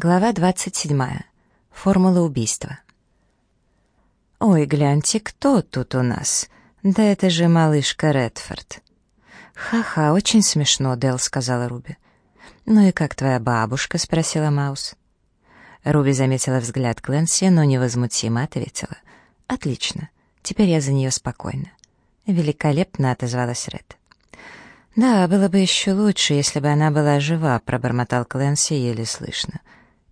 Глава 27. Формула убийства. «Ой, гляньте, кто тут у нас? Да это же малышка Редфорд». «Ха-ха, очень смешно», — Дел сказала Руби. «Ну и как твоя бабушка?» — спросила Маус. Руби заметила взгляд Кленси, но невозмутимо ответила. «Отлично. Теперь я за нее спокойна». «Великолепно», — отозвалась Ред. «Да, было бы еще лучше, если бы она была жива», — пробормотал Кленси еле слышно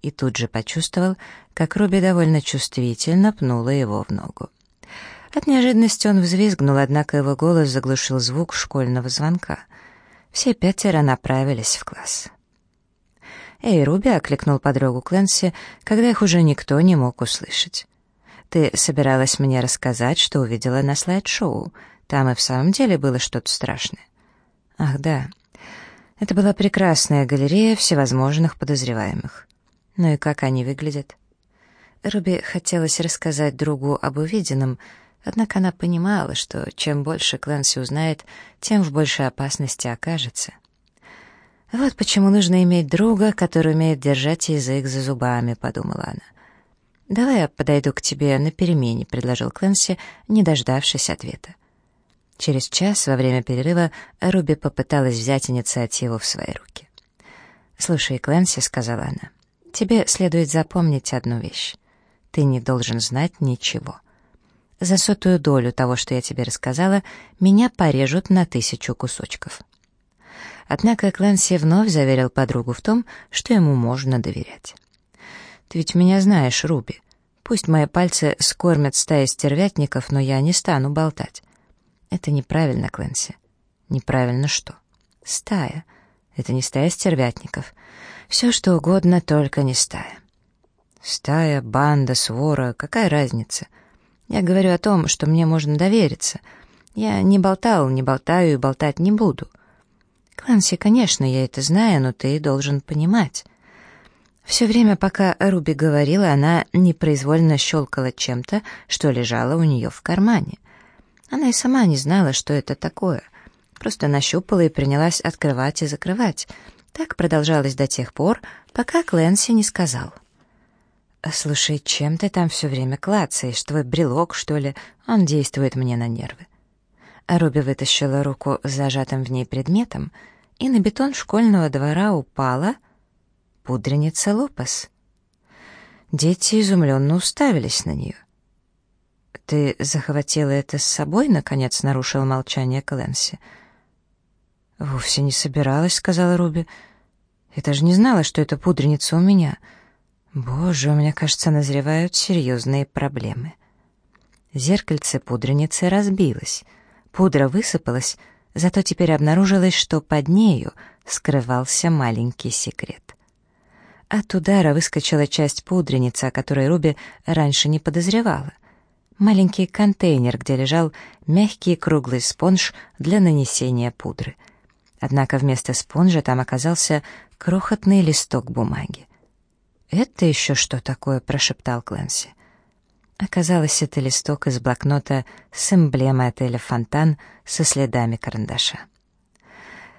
и тут же почувствовал, как Руби довольно чувствительно пнула его в ногу. От неожиданности он взвизгнул, однако его голос заглушил звук школьного звонка. Все пятеро направились в класс. «Эй, Руби!» — окликнул подругу Кленси, когда их уже никто не мог услышать. «Ты собиралась мне рассказать, что увидела на слайд-шоу. Там и в самом деле было что-то страшное». «Ах, да. Это была прекрасная галерея всевозможных подозреваемых. Ну и как они выглядят? Руби хотелось рассказать другу об увиденном, однако она понимала, что чем больше Клэнси узнает, тем в большей опасности окажется. «Вот почему нужно иметь друга, который умеет держать язык за зубами», — подумала она. «Давай я подойду к тебе на перемене», — предложил Клэнси, не дождавшись ответа. Через час во время перерыва Руби попыталась взять инициативу в свои руки. «Слушай, Клэнси», — сказала она, Тебе следует запомнить одну вещь. Ты не должен знать ничего. За сотую долю того, что я тебе рассказала, меня порежут на тысячу кусочков. Однако Клэнси вновь заверил подругу в том, что ему можно доверять. «Ты ведь меня знаешь, Руби. Пусть мои пальцы скормят стаи стервятников, но я не стану болтать». «Это неправильно, Клэнси». «Неправильно что?» «Стая. Это не стая стервятников. Все что угодно, только не стая. Стая, банда, свора, какая разница? Я говорю о том, что мне можно довериться. Я не болтал, не болтаю и болтать не буду. Кланси, конечно, я это знаю, но ты должен понимать. Все время, пока Руби говорила, она непроизвольно щелкала чем-то, что лежало у нее в кармане. Она и сама не знала, что это такое. Просто нащупала и принялась открывать и закрывать — так продолжалось до тех пор, пока Клэнси не сказал. «Слушай, чем ты там все время клацаешь? Твой брелок, что ли? Он действует мне на нервы». Руби вытащила руку с зажатым в ней предметом, и на бетон школьного двора упала пудреница Лопес. Дети изумленно уставились на нее. «Ты захватила это с собой?» — наконец нарушил молчание Клэнси. «Вовсе не собиралась», — сказала Руби. «Я даже не знала, что эта пудреница у меня. Боже, у меня, кажется, назревают серьезные проблемы». Зеркальце пудреницы разбилось. Пудра высыпалась, зато теперь обнаружилось, что под нею скрывался маленький секрет. От удара выскочила часть пудреницы, о которой Руби раньше не подозревала. Маленький контейнер, где лежал мягкий круглый спонж для нанесения пудры — Однако вместо спонжа там оказался крохотный листок бумаги. «Это еще что такое?» — прошептал Клэнси. Оказалось, это листок из блокнота с эмблемой отеля «Фонтан» со следами карандаша.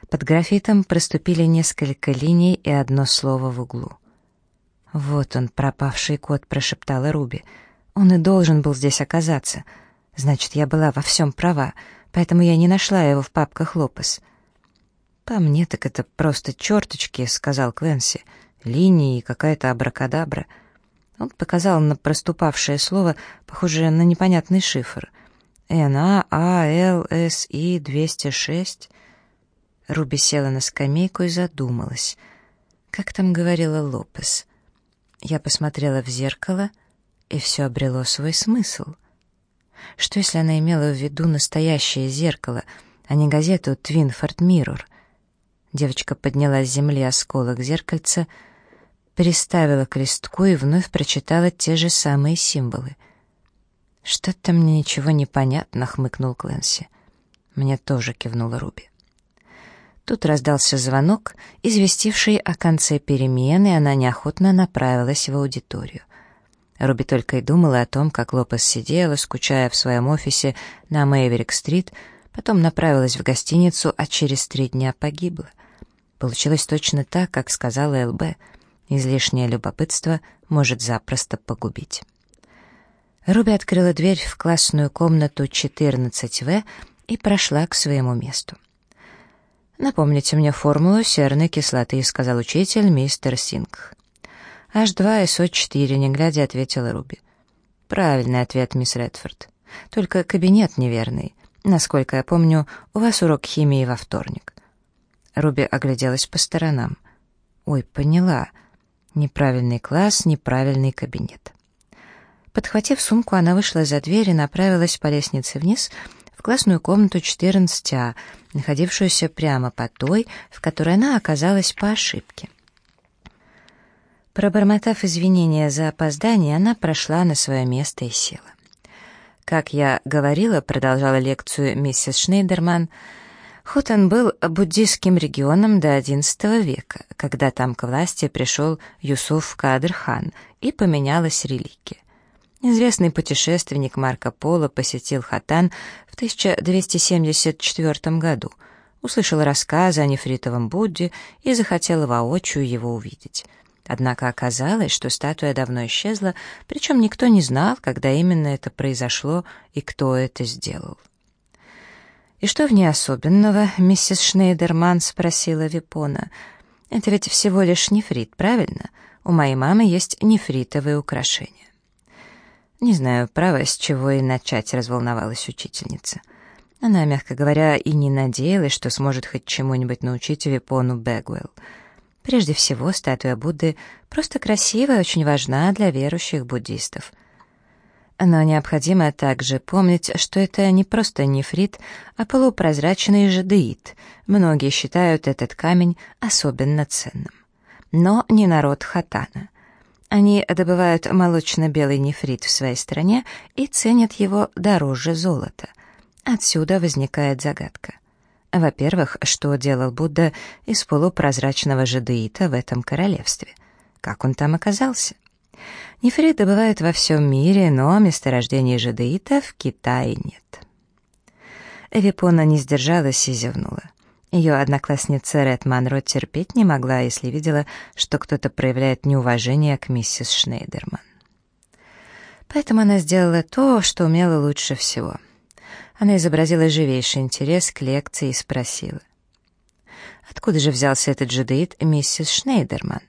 Под графитом проступили несколько линий и одно слово в углу. «Вот он, пропавший кот», — прошептала Руби. «Он и должен был здесь оказаться. Значит, я была во всем права, поэтому я не нашла его в папках Лопес». «По мне так это просто черточки», — сказал Квенси. «Линии и какая-то абракадабра». Он показал на проступавшее слово, похожее на непонятный шифр. «Н-А-А-Л-С-И-206». Руби села на скамейку и задумалась. Как там говорила Лопес? Я посмотрела в зеркало, и все обрело свой смысл. Что если она имела в виду настоящее зеркало, а не газету «Твинфорд Миррор»? Девочка подняла с земли осколок зеркальца, приставила к листку и вновь прочитала те же самые символы. «Что-то мне ничего не понятно», — хмыкнул Клэнси. Мне тоже кивнула Руби. Тут раздался звонок, известивший о конце перемены, и она неохотно направилась в аудиторию. Руби только и думала о том, как Лопес сидела, скучая в своем офисе на Мэйверик-стрит, потом направилась в гостиницу, а через три дня погибла. Получилось точно так, как сказала ЛБ. Излишнее любопытство может запросто погубить. Руби открыла дверь в классную комнату 14В и прошла к своему месту. «Напомните мне формулу серной кислоты», — сказал учитель мистер Синг. «H2SO4», — не глядя, ответила Руби. «Правильный ответ, мисс Редфорд. Только кабинет неверный. Насколько я помню, у вас урок химии во вторник». Руби огляделась по сторонам. «Ой, поняла. Неправильный класс, неправильный кабинет». Подхватив сумку, она вышла за дверь и направилась по лестнице вниз в классную комнату 14А, находившуюся прямо под той, в которой она оказалась по ошибке. Пробормотав извинения за опоздание, она прошла на свое место и села. «Как я говорила», — продолжала лекцию миссис Шнейдерман, Хотан был буддийским регионом до XI века, когда там к власти пришел Юсуф Кадр-хан и поменялась религия. Известный путешественник Марко Поло посетил Хатан в 1274 году, услышал рассказы о нефритовом Будде и захотел воочию его увидеть. Однако оказалось, что статуя давно исчезла, причем никто не знал, когда именно это произошло и кто это сделал. «И что в ней особенного?» — миссис Шнейдерман спросила Випона. «Это ведь всего лишь нефрит, правильно? У моей мамы есть нефритовые украшения». «Не знаю, право, с чего и начать», — разволновалась учительница. Она, мягко говоря, и не надеялась, что сможет хоть чему-нибудь научить Випону Бэгуэлл. Прежде всего, статуя Будды просто красивая очень важна для верующих буддистов. Но необходимо также помнить, что это не просто нефрит, а полупрозрачный жадеит. Многие считают этот камень особенно ценным. Но не народ Хатана. Они добывают молочно-белый нефрит в своей стране и ценят его дороже золота. Отсюда возникает загадка. Во-первых, что делал Будда из полупрозрачного жадеита в этом королевстве? Как он там оказался? Нефрит добывают во всем мире, но месторождений жадеита в Китае нет. Эвипона не сдержалась и зевнула. Ее одноклассница Ред Манро терпеть не могла, если видела, что кто-то проявляет неуважение к миссис Шнейдерман. Поэтому она сделала то, что умела лучше всего. Она изобразила живейший интерес к лекции и спросила. «Откуда же взялся этот жидеид миссис Шнейдерман?»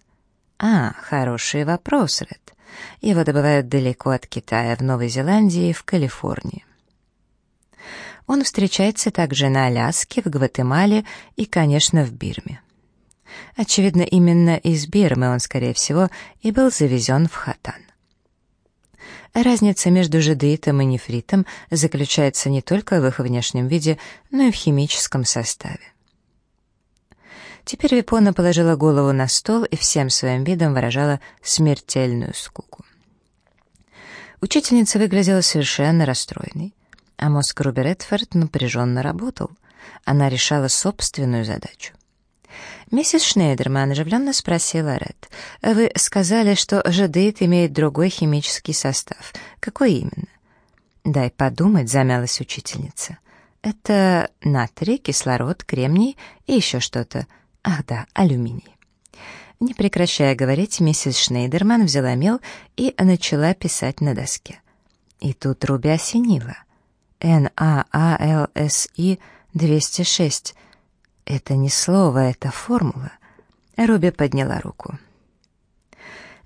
«А, хороший вопрос, Ред. Его добывают далеко от Китая, в Новой Зеландии в Калифорнии. Он встречается также на Аляске, в Гватемале и, конечно, в Бирме. Очевидно, именно из Бирмы он, скорее всего, и был завезен в Хатан. Разница между жадеитом и нефритом заключается не только в их внешнем виде, но и в химическом составе. Теперь Випона положила голову на стол и всем своим видом выражала смертельную скуку. Учительница выглядела совершенно расстроенной а мозг Руби Редфорд напряженно работал. Она решала собственную задачу. «Миссис Шнейдерман оживленно спросила Ред. «Вы сказали, что жадеит имеет другой химический состав. Какой именно?» «Дай подумать», — замялась учительница. «Это натрий, кислород, кремний и еще что-то. Ах да, алюминий». Не прекращая говорить, миссис Шнейдерман взяла мел и начала писать на доске. И тут Руби осенила — НААЛСИ 206. Это не слово, это формула. Руби подняла руку.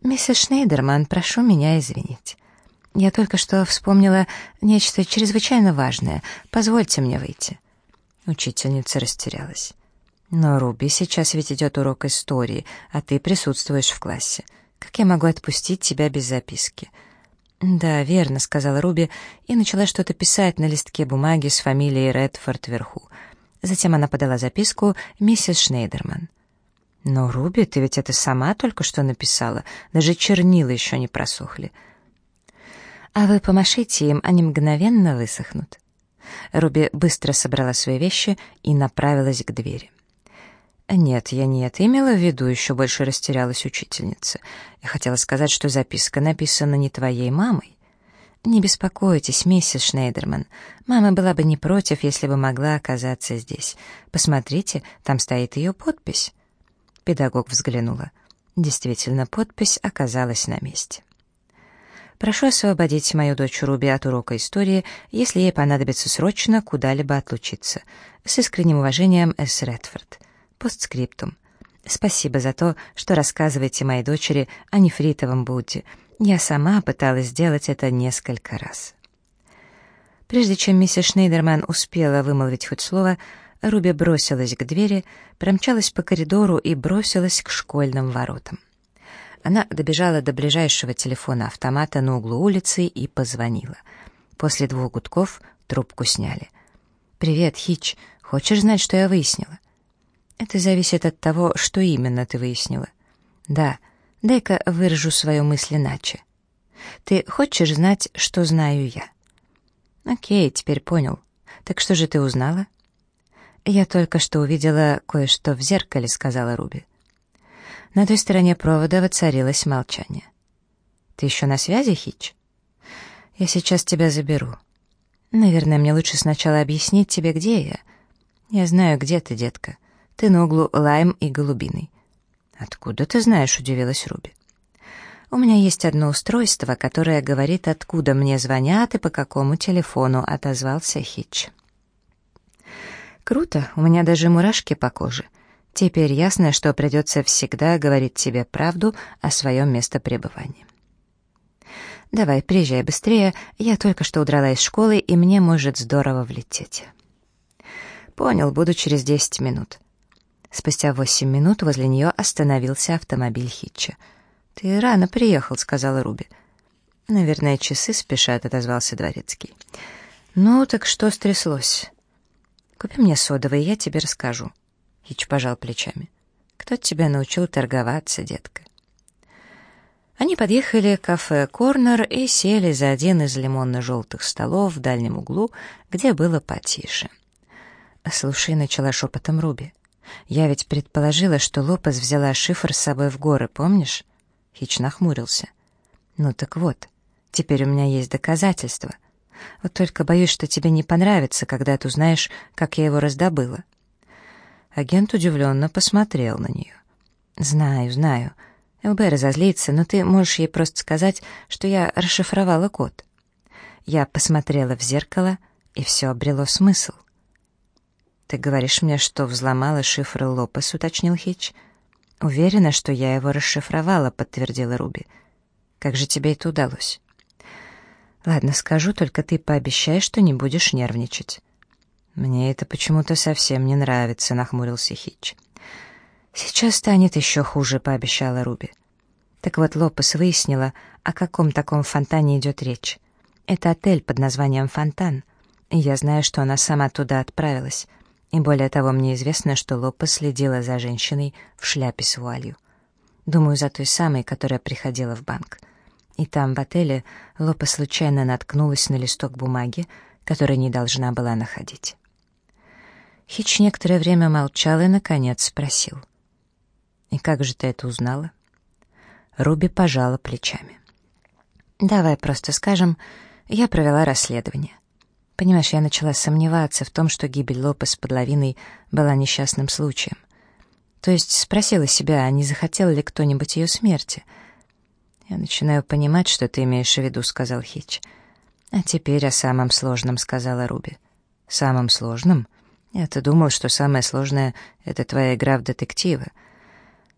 «Миссис Шнейдерман, прошу меня извинить. Я только что вспомнила нечто чрезвычайно важное. Позвольте мне выйти». Учительница растерялась. «Но, Руби, сейчас ведь идет урок истории, а ты присутствуешь в классе. Как я могу отпустить тебя без записки?» «Да, верно», — сказала Руби и начала что-то писать на листке бумаги с фамилией Редфорд вверху. Затем она подала записку миссис Шнейдерман. «Но, Руби, ты ведь это сама только что написала, даже чернила еще не просохли». «А вы помашите им, они мгновенно высохнут». Руби быстро собрала свои вещи и направилась к двери. «Нет, я не это имела в виду», — еще больше растерялась учительница. «Я хотела сказать, что записка написана не твоей мамой». «Не беспокойтесь, миссис Шнейдерман. Мама была бы не против, если бы могла оказаться здесь. Посмотрите, там стоит ее подпись». Педагог взглянула. Действительно, подпись оказалась на месте. Прошу освободить мою дочь Руби от урока истории, если ей понадобится срочно куда-либо отлучиться. С искренним уважением, С. Редфорд. Постскриптум. Спасибо за то, что рассказываете моей дочери о нефритовом Будде. Я сама пыталась сделать это несколько раз. Прежде чем миссис Шнейдерман успела вымолвить хоть слово, Руби бросилась к двери, промчалась по коридору и бросилась к школьным воротам. Она добежала до ближайшего телефона-автомата на углу улицы и позвонила. После двух гудков трубку сняли. «Привет, Хич. Хочешь знать, что я выяснила?» «Это зависит от того, что именно ты выяснила». «Да. Дай-ка выражу свою мысль иначе. Ты хочешь знать, что знаю я?» «Окей, теперь понял. Так что же ты узнала?» «Я только что увидела кое-что в зеркале», — сказала Руби. На той стороне провода воцарилось молчание. «Ты еще на связи, Хич?» «Я сейчас тебя заберу. Наверное, мне лучше сначала объяснить тебе, где я. Я знаю, где ты, детка. На углу Лайм и Голубиной». «Откуда ты знаешь?» — удивилась Руби. «У меня есть одно устройство, которое говорит, откуда мне звонят и по какому телефону», — отозвался Хич. «Круто, у меня даже мурашки по коже. Теперь ясно, что придется всегда говорить тебе правду о своем местопребывании. «Давай, приезжай быстрее, я только что удрала из школы, и мне может здорово влететь». «Понял, буду через десять минут». Спустя восемь минут возле нее остановился автомобиль Хитча. «Ты рано приехал», — сказала Руби. «Наверное, часы спешат», — отозвался Дворецкий. «Ну, так что стряслось?» «Купи мне содовый, я тебе расскажу». Хич пожал плечами. «Кто тебя научил торговаться, детка?» Они подъехали к кафе «Корнер» и сели за один из лимонно-желтых столов в дальнем углу, где было потише. «Слушай», — начала шепотом Руби, — «я ведь предположила, что Лопес взяла шифр с собой в горы, помнишь?» Хич нахмурился. «Ну так вот, теперь у меня есть доказательства. Вот только боюсь, что тебе не понравится, когда ты узнаешь, как я его раздобыла». Агент удивленно посмотрел на нее. «Знаю, знаю. ЛБ разозлится, но ты можешь ей просто сказать, что я расшифровала код». Я посмотрела в зеркало, и все обрело смысл. «Ты говоришь мне, что взломала шифр Лопес», — уточнил Хич. «Уверена, что я его расшифровала», — подтвердила Руби. «Как же тебе это удалось?» «Ладно, скажу, только ты пообещай, что не будешь нервничать». «Мне это почему-то совсем не нравится», — нахмурился Хич. «Сейчас станет еще хуже», — пообещала Руби. Так вот, Лопес выяснила, о каком таком фонтане идет речь. Это отель под названием «Фонтан», и я знаю, что она сама туда отправилась. И более того, мне известно, что Лопес следила за женщиной в шляпе с вуалью. Думаю, за той самой, которая приходила в банк. И там, в отеле, Лопес случайно наткнулась на листок бумаги, который не должна была находить. Хич некоторое время молчал и, наконец, спросил. «И как же ты это узнала?» Руби пожала плечами. «Давай просто скажем, я провела расследование. Понимаешь, я начала сомневаться в том, что гибель Лопес под лавиной была несчастным случаем. То есть спросила себя, а не захотел ли кто-нибудь ее смерти. «Я начинаю понимать, что ты имеешь в виду», — сказал Хич. «А теперь о самом сложном», — сказала Руби. «Самом сложном?» Я-то думал, что самое сложное — это твоя игра в детективы.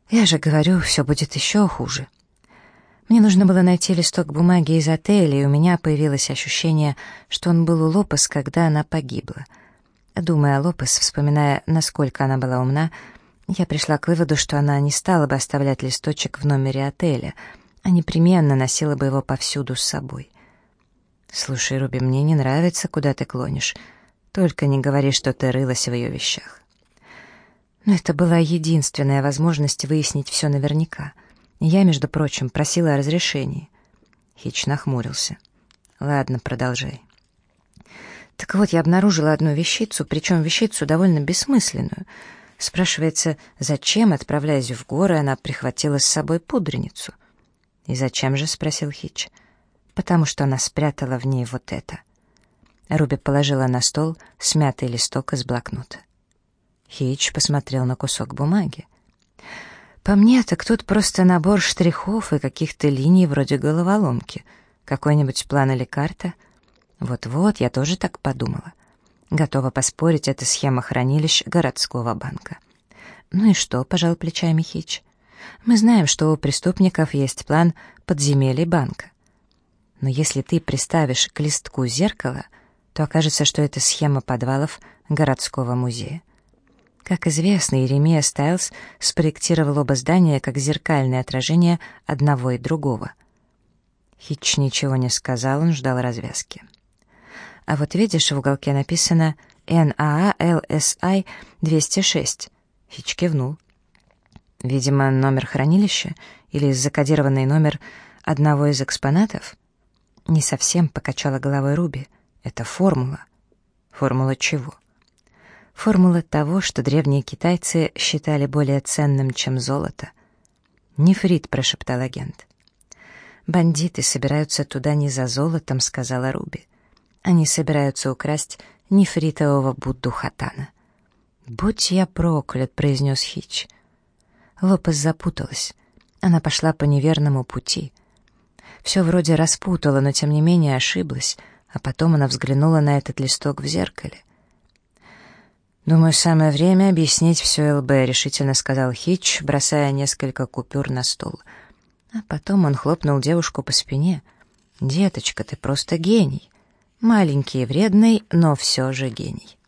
Я же говорю, все будет еще хуже. Мне нужно было найти листок бумаги из отеля, и у меня появилось ощущение, что он был у Лопес, когда она погибла. Думая о Лопес, вспоминая, насколько она была умна, я пришла к выводу, что она не стала бы оставлять листочек в номере отеля, а непременно носила бы его повсюду с собой. «Слушай, Руби, мне не нравится, куда ты клонишь. Только не говори, что ты рылась в ее вещах. Но это была единственная возможность выяснить все наверняка. Я, между прочим, просила о разрешении. Хич нахмурился. «Ладно, продолжай». Так вот, я обнаружила одну вещицу, причем вещицу довольно бессмысленную. Спрашивается, зачем, отправляясь в горы, она прихватила с собой пудреницу? «И зачем же?» — спросил Хич. «Потому что она спрятала в ней вот это». Руби положила на стол смятый листок из блокнота. Хич посмотрел на кусок бумаги. По мне, так тут просто набор штрихов и каких-то линий вроде головоломки. Какой-нибудь план или карта? Вот-вот, я тоже так подумала. Готова поспорить, это схема хранилищ городского банка. Ну и что, пожал плечами Хич. Мы знаем, что у преступников есть план подземелий банка. Но если ты приставишь к листку зеркало, то окажется, что это схема подвалов городского музея. Как известно, Еремия Стайлс спроектировал оба здания как зеркальное отражение одного и другого. Хитч ничего не сказал, он ждал развязки. А вот видишь, в уголке написано «НАА-ЛСИ 206». Хитч кивнул. Видимо, номер хранилища или закодированный номер одного из экспонатов? Не совсем покачала головой Руби. Это формула. Формула чего? Формула того, что древние китайцы считали более ценным, чем золото. «Нефрит», — прошептал агент. «Бандиты собираются туда не за золотом», — сказала Руби. «Они собираются украсть нефритового Будду Хатана». «Будь я проклят», — произнес Хич. Лопес запуталась. Она пошла по неверному пути. Все вроде распутала, но тем не менее ошиблась, а потом она взглянула на этот листок в зеркале. «Думаю, самое время объяснить все ЛБ», — решительно сказал Хитч, бросая несколько купюр на стол. А потом он хлопнул девушку по спине. «Деточка, ты просто гений. Маленький и вредный, но все же гений».